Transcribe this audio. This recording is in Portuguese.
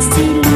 Brasil.